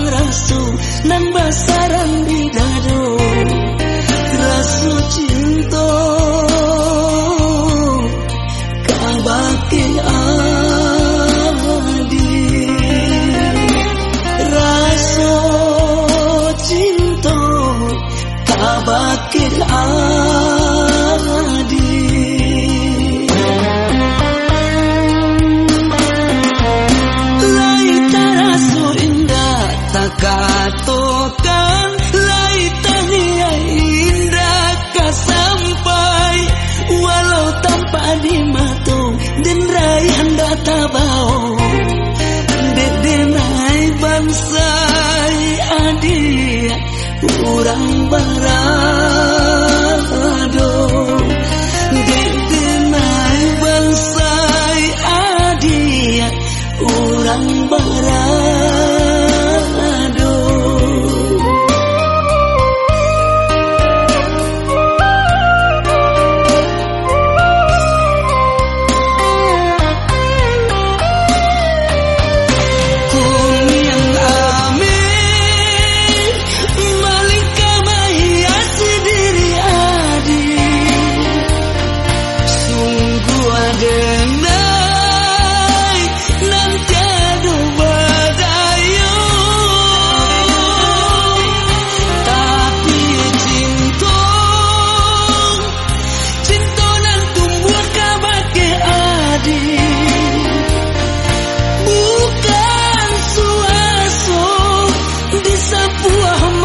rasu nambah basaran di dado rasu cinta. Kabakin adi. Rasu cinta. Kabakin adi. about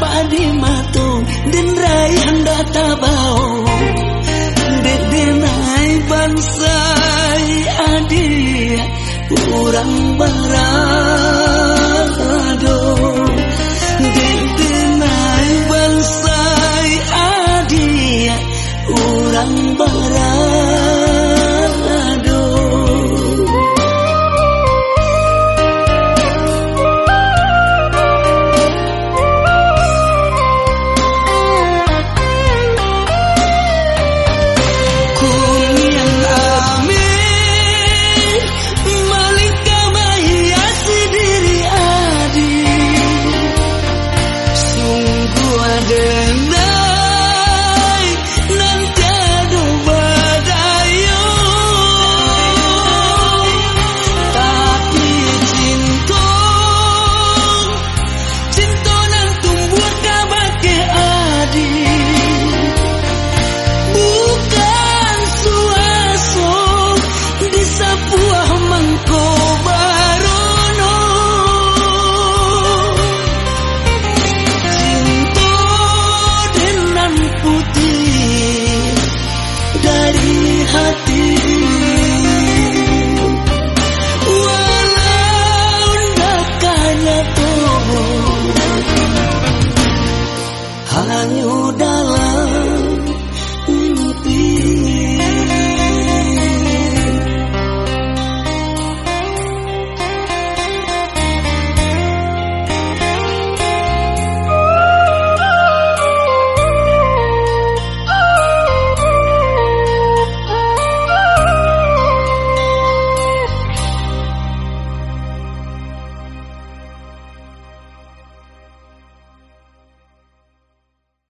padi matu den rayan data bao den bansai adi kurang barang hidden